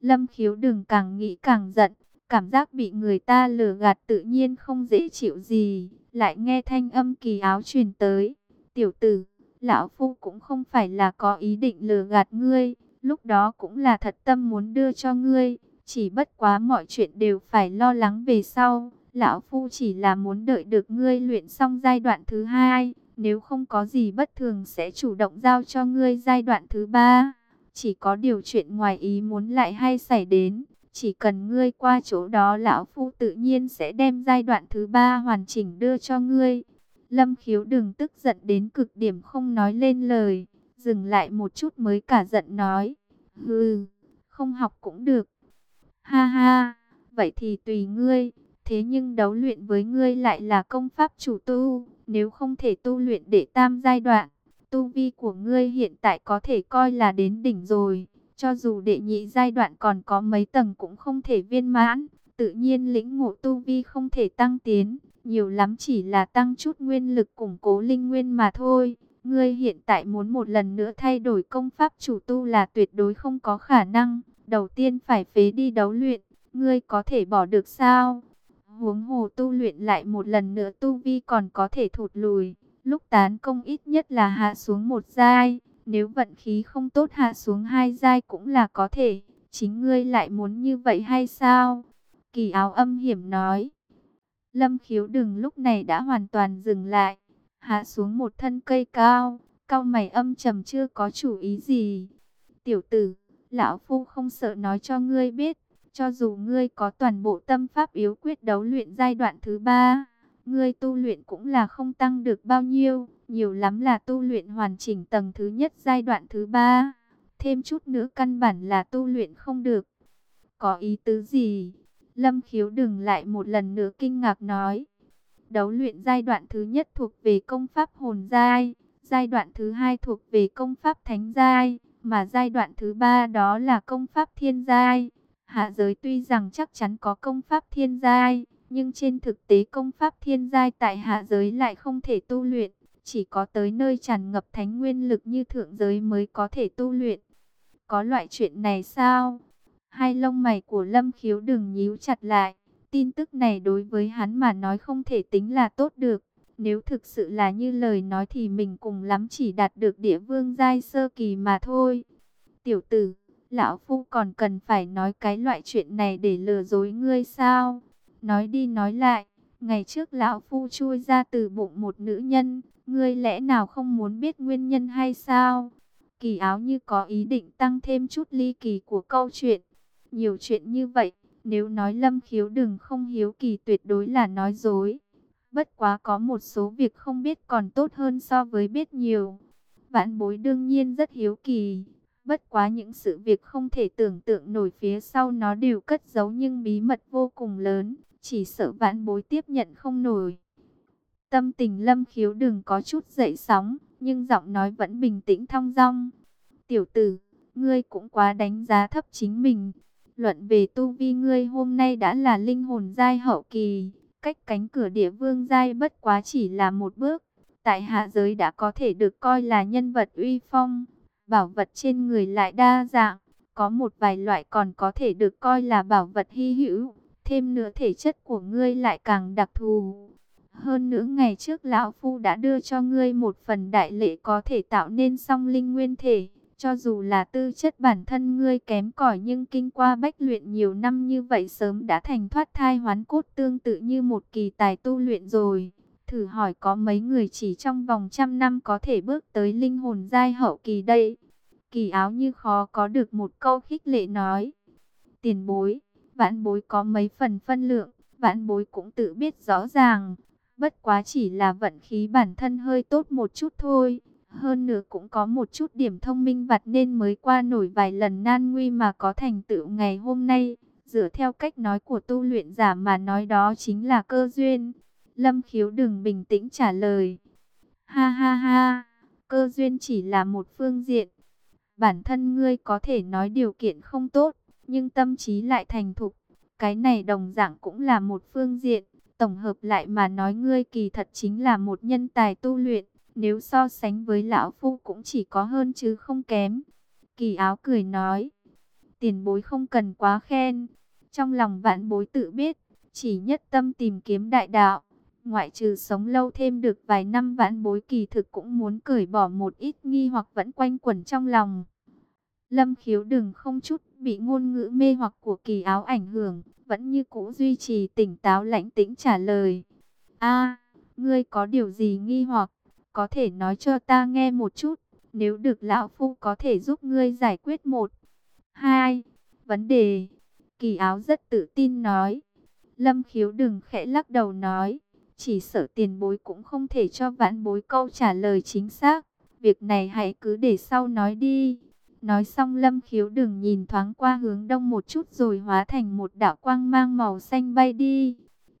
Lâm khiếu đừng càng nghĩ càng giận. Cảm giác bị người ta lừa gạt tự nhiên không dễ chịu gì. Lại nghe thanh âm kỳ áo truyền tới. Tiểu tử, lão phu cũng không phải là có ý định lừa gạt ngươi. Lúc đó cũng là thật tâm muốn đưa cho ngươi. Chỉ bất quá mọi chuyện đều phải lo lắng về sau. Lão Phu chỉ là muốn đợi được ngươi luyện xong giai đoạn thứ hai. Nếu không có gì bất thường sẽ chủ động giao cho ngươi giai đoạn thứ ba. Chỉ có điều chuyện ngoài ý muốn lại hay xảy đến. Chỉ cần ngươi qua chỗ đó Lão Phu tự nhiên sẽ đem giai đoạn thứ ba hoàn chỉnh đưa cho ngươi. Lâm khiếu đừng tức giận đến cực điểm không nói lên lời. Dừng lại một chút mới cả giận nói. Hừ, không học cũng được. Ha ha, vậy thì tùy ngươi. Thế nhưng đấu luyện với ngươi lại là công pháp chủ tu. Nếu không thể tu luyện để tam giai đoạn, tu vi của ngươi hiện tại có thể coi là đến đỉnh rồi. Cho dù đệ nhị giai đoạn còn có mấy tầng cũng không thể viên mãn. Tự nhiên lĩnh ngộ tu vi không thể tăng tiến. Nhiều lắm chỉ là tăng chút nguyên lực củng cố linh nguyên mà thôi. Ngươi hiện tại muốn một lần nữa thay đổi công pháp chủ tu là tuyệt đối không có khả năng. Đầu tiên phải phế đi đấu luyện, ngươi có thể bỏ được sao? Huống hồ tu luyện lại một lần nữa tu vi còn có thể thụt lùi. Lúc tán công ít nhất là hạ xuống một giai, nếu vận khí không tốt hạ xuống hai giai cũng là có thể. Chính ngươi lại muốn như vậy hay sao? Kỳ áo âm hiểm nói. Lâm khiếu đừng lúc này đã hoàn toàn dừng lại. Hạ xuống một thân cây cao, cao mày âm trầm chưa có chủ ý gì. Tiểu tử, lão phu không sợ nói cho ngươi biết, cho dù ngươi có toàn bộ tâm pháp yếu quyết đấu luyện giai đoạn thứ ba, ngươi tu luyện cũng là không tăng được bao nhiêu, nhiều lắm là tu luyện hoàn chỉnh tầng thứ nhất giai đoạn thứ ba, thêm chút nữa căn bản là tu luyện không được. Có ý tứ gì? Lâm khiếu đừng lại một lần nữa kinh ngạc nói. Đấu luyện giai đoạn thứ nhất thuộc về công pháp hồn giai, giai đoạn thứ hai thuộc về công pháp thánh giai, mà giai đoạn thứ ba đó là công pháp thiên giai. Hạ giới tuy rằng chắc chắn có công pháp thiên giai, nhưng trên thực tế công pháp thiên giai tại hạ giới lại không thể tu luyện, chỉ có tới nơi tràn ngập thánh nguyên lực như thượng giới mới có thể tu luyện. Có loại chuyện này sao? Hai lông mày của Lâm Khiếu đừng nhíu chặt lại. Tin tức này đối với hắn mà nói không thể tính là tốt được. Nếu thực sự là như lời nói thì mình cùng lắm chỉ đạt được địa vương giai sơ kỳ mà thôi. Tiểu tử, lão phu còn cần phải nói cái loại chuyện này để lừa dối ngươi sao? Nói đi nói lại, ngày trước lão phu chui ra từ bụng một nữ nhân, ngươi lẽ nào không muốn biết nguyên nhân hay sao? Kỳ áo như có ý định tăng thêm chút ly kỳ của câu chuyện. Nhiều chuyện như vậy, nếu nói lâm khiếu đừng không hiếu kỳ tuyệt đối là nói dối. Bất quá có một số việc không biết còn tốt hơn so với biết nhiều. Vãn bối đương nhiên rất hiếu kỳ. Bất quá những sự việc không thể tưởng tượng nổi phía sau nó đều cất giấu nhưng bí mật vô cùng lớn. Chỉ sợ vãn bối tiếp nhận không nổi. Tâm tình lâm khiếu đừng có chút dậy sóng, nhưng giọng nói vẫn bình tĩnh thong dong. Tiểu tử, ngươi cũng quá đánh giá thấp chính mình. Luận về tu vi ngươi hôm nay đã là linh hồn giai hậu kỳ, cách cánh cửa địa vương giai bất quá chỉ là một bước. Tại hạ giới đã có thể được coi là nhân vật uy phong, bảo vật trên người lại đa dạng, có một vài loại còn có thể được coi là bảo vật hy hữu, thêm nữa thể chất của ngươi lại càng đặc thù. Hơn nữa ngày trước lão phu đã đưa cho ngươi một phần đại lệ có thể tạo nên song linh nguyên thể. Cho dù là tư chất bản thân ngươi kém cỏi nhưng kinh qua bách luyện nhiều năm như vậy sớm đã thành thoát thai hoán cốt tương tự như một kỳ tài tu luyện rồi. Thử hỏi có mấy người chỉ trong vòng trăm năm có thể bước tới linh hồn giai hậu kỳ đây. Kỳ áo như khó có được một câu khích lệ nói. Tiền bối, vãn bối có mấy phần phân lượng, vãn bối cũng tự biết rõ ràng. Bất quá chỉ là vận khí bản thân hơi tốt một chút thôi. Hơn nữa cũng có một chút điểm thông minh vặt nên mới qua nổi vài lần nan nguy mà có thành tựu ngày hôm nay. Dựa theo cách nói của tu luyện giả mà nói đó chính là cơ duyên. Lâm khiếu đừng bình tĩnh trả lời. Ha ha ha, cơ duyên chỉ là một phương diện. Bản thân ngươi có thể nói điều kiện không tốt, nhưng tâm trí lại thành thục. Cái này đồng dạng cũng là một phương diện, tổng hợp lại mà nói ngươi kỳ thật chính là một nhân tài tu luyện, nếu so sánh với lão phu cũng chỉ có hơn chứ không kém. Kỳ áo cười nói, tiền bối không cần quá khen, trong lòng vạn bối tự biết, chỉ nhất tâm tìm kiếm đại đạo. Ngoại trừ sống lâu thêm được vài năm vãn bối kỳ thực cũng muốn cởi bỏ một ít nghi hoặc vẫn quanh quẩn trong lòng. Lâm khiếu đừng không chút bị ngôn ngữ mê hoặc của kỳ áo ảnh hưởng, vẫn như cũ duy trì tỉnh táo lãnh tĩnh trả lời. a ngươi có điều gì nghi hoặc, có thể nói cho ta nghe một chút, nếu được lão phu có thể giúp ngươi giải quyết một. Hai, vấn đề, kỳ áo rất tự tin nói. Lâm khiếu đừng khẽ lắc đầu nói, chỉ sợ tiền bối cũng không thể cho vãn bối câu trả lời chính xác. Việc này hãy cứ để sau nói đi. Nói xong lâm khiếu đừng nhìn thoáng qua hướng đông một chút rồi hóa thành một đạo quang mang màu xanh bay đi.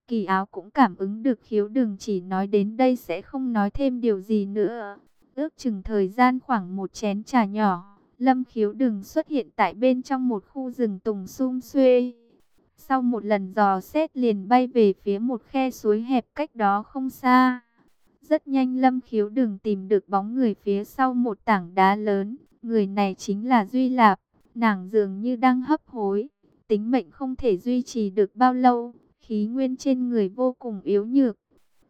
Kỳ áo cũng cảm ứng được khiếu đừng chỉ nói đến đây sẽ không nói thêm điều gì nữa. Ước chừng thời gian khoảng một chén trà nhỏ, lâm khiếu đừng xuất hiện tại bên trong một khu rừng tùng sum xuê. Sau một lần dò xét liền bay về phía một khe suối hẹp cách đó không xa. Rất nhanh Lâm Khiếu đừng tìm được bóng người phía sau một tảng đá lớn. Người này chính là Duy Lạp. Nàng dường như đang hấp hối. Tính mệnh không thể duy trì được bao lâu. Khí nguyên trên người vô cùng yếu nhược.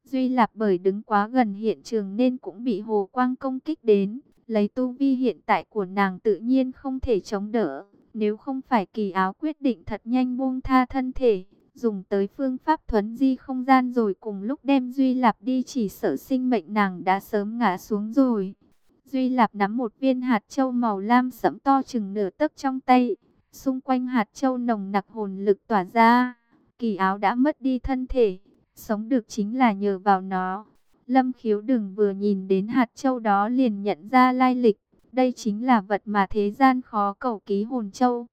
Duy Lạp bởi đứng quá gần hiện trường nên cũng bị hồ quang công kích đến. Lấy tu vi hiện tại của nàng tự nhiên không thể chống đỡ. Nếu không phải kỳ áo quyết định thật nhanh buông tha thân thể, dùng tới phương pháp thuấn di không gian rồi cùng lúc đem Duy Lạp đi chỉ sợ sinh mệnh nàng đã sớm ngã xuống rồi. Duy Lạp nắm một viên hạt châu màu lam sẫm to chừng nửa tấc trong tay, xung quanh hạt châu nồng nặc hồn lực tỏa ra. Kỳ áo đã mất đi thân thể, sống được chính là nhờ vào nó. Lâm khiếu đừng vừa nhìn đến hạt châu đó liền nhận ra lai lịch. Đây chính là vật mà thế gian khó cầu ký hồn châu.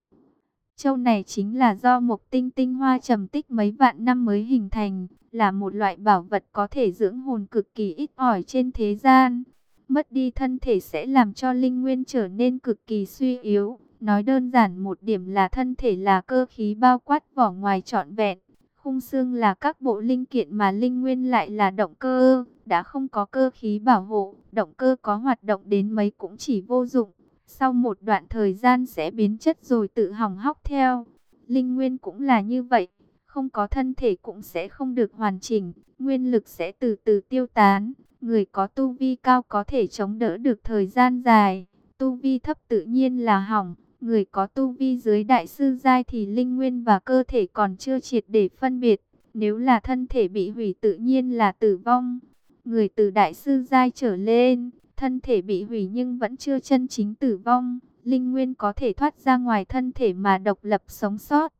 Châu này chính là do một tinh tinh hoa trầm tích mấy vạn năm mới hình thành, là một loại bảo vật có thể dưỡng hồn cực kỳ ít ỏi trên thế gian. Mất đi thân thể sẽ làm cho linh nguyên trở nên cực kỳ suy yếu. Nói đơn giản một điểm là thân thể là cơ khí bao quát vỏ ngoài trọn vẹn. Khung xương là các bộ linh kiện mà linh nguyên lại là động cơ, đã không có cơ khí bảo hộ, động cơ có hoạt động đến mấy cũng chỉ vô dụng. Sau một đoạn thời gian sẽ biến chất rồi tự hỏng hóc theo. Linh nguyên cũng là như vậy, không có thân thể cũng sẽ không được hoàn chỉnh, nguyên lực sẽ từ từ tiêu tán. Người có tu vi cao có thể chống đỡ được thời gian dài, tu vi thấp tự nhiên là hỏng. Người có tu vi dưới đại sư giai thì linh nguyên và cơ thể còn chưa triệt để phân biệt. Nếu là thân thể bị hủy tự nhiên là tử vong. Người từ đại sư giai trở lên, thân thể bị hủy nhưng vẫn chưa chân chính tử vong. Linh nguyên có thể thoát ra ngoài thân thể mà độc lập sống sót.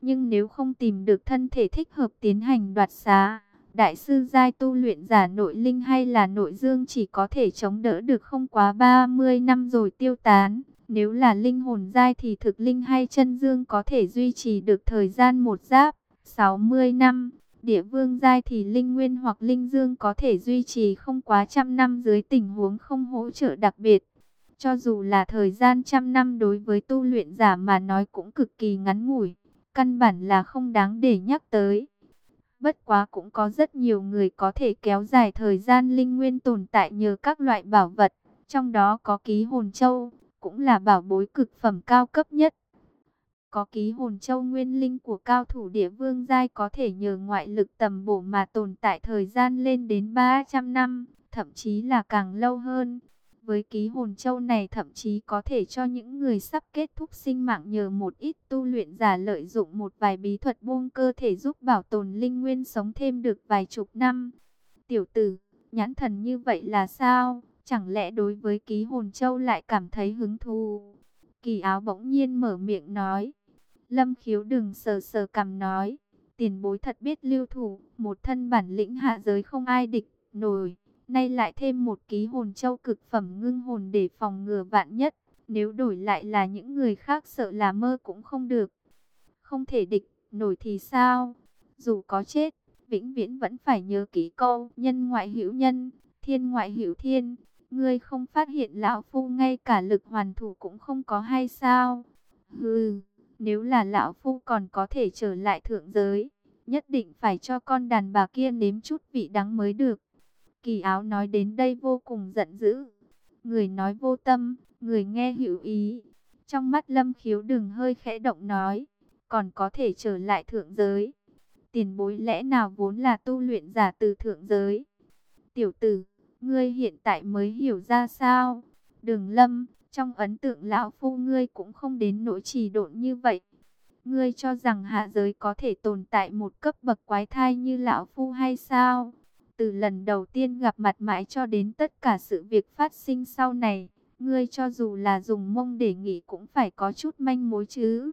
Nhưng nếu không tìm được thân thể thích hợp tiến hành đoạt xá, đại sư giai tu luyện giả nội linh hay là nội dương chỉ có thể chống đỡ được không quá 30 năm rồi tiêu tán. Nếu là linh hồn giai thì thực linh hay chân dương có thể duy trì được thời gian một giáp, 60 năm. Địa vương giai thì linh nguyên hoặc linh dương có thể duy trì không quá trăm năm dưới tình huống không hỗ trợ đặc biệt. Cho dù là thời gian trăm năm đối với tu luyện giả mà nói cũng cực kỳ ngắn ngủi, căn bản là không đáng để nhắc tới. Bất quá cũng có rất nhiều người có thể kéo dài thời gian linh nguyên tồn tại nhờ các loại bảo vật, trong đó có ký hồn châu cũng là bảo bối cực phẩm cao cấp nhất. Có ký hồn châu nguyên linh của cao thủ địa vương giai có thể nhờ ngoại lực tầm bổ mà tồn tại thời gian lên đến 300 năm, thậm chí là càng lâu hơn. Với ký hồn châu này thậm chí có thể cho những người sắp kết thúc sinh mạng nhờ một ít tu luyện giả lợi dụng một vài bí thuật buông cơ thể giúp bảo tồn linh nguyên sống thêm được vài chục năm. Tiểu tử, nhãn thần như vậy là sao? Chẳng lẽ đối với ký hồn châu lại cảm thấy hứng thú? Kỳ áo bỗng nhiên mở miệng nói. Lâm khiếu đừng sờ sờ cầm nói. Tiền bối thật biết lưu thủ, một thân bản lĩnh hạ giới không ai địch, nổi. Nay lại thêm một ký hồn châu cực phẩm ngưng hồn để phòng ngừa vạn nhất. Nếu đổi lại là những người khác sợ là mơ cũng không được. Không thể địch, nổi thì sao? Dù có chết, vĩnh viễn vẫn phải nhớ kỹ câu nhân ngoại hữu nhân, thiên ngoại hữu thiên. Ngươi không phát hiện lão phu ngay cả lực hoàn thủ cũng không có hay sao? Hừ, Nếu là lão phu còn có thể trở lại thượng giới, nhất định phải cho con đàn bà kia nếm chút vị đắng mới được. Kỳ áo nói đến đây vô cùng giận dữ. Người nói vô tâm, người nghe hữu ý. Trong mắt lâm khiếu đừng hơi khẽ động nói, còn có thể trở lại thượng giới. Tiền bối lẽ nào vốn là tu luyện giả từ thượng giới. Tiểu tử, ngươi hiện tại mới hiểu ra sao? Đường lâm, trong ấn tượng lão phu ngươi cũng không đến nỗi trì độn như vậy. Ngươi cho rằng hạ giới có thể tồn tại một cấp bậc quái thai như lão phu hay sao? Từ lần đầu tiên gặp mặt mãi cho đến tất cả sự việc phát sinh sau này, ngươi cho dù là dùng mông để nghỉ cũng phải có chút manh mối chứ.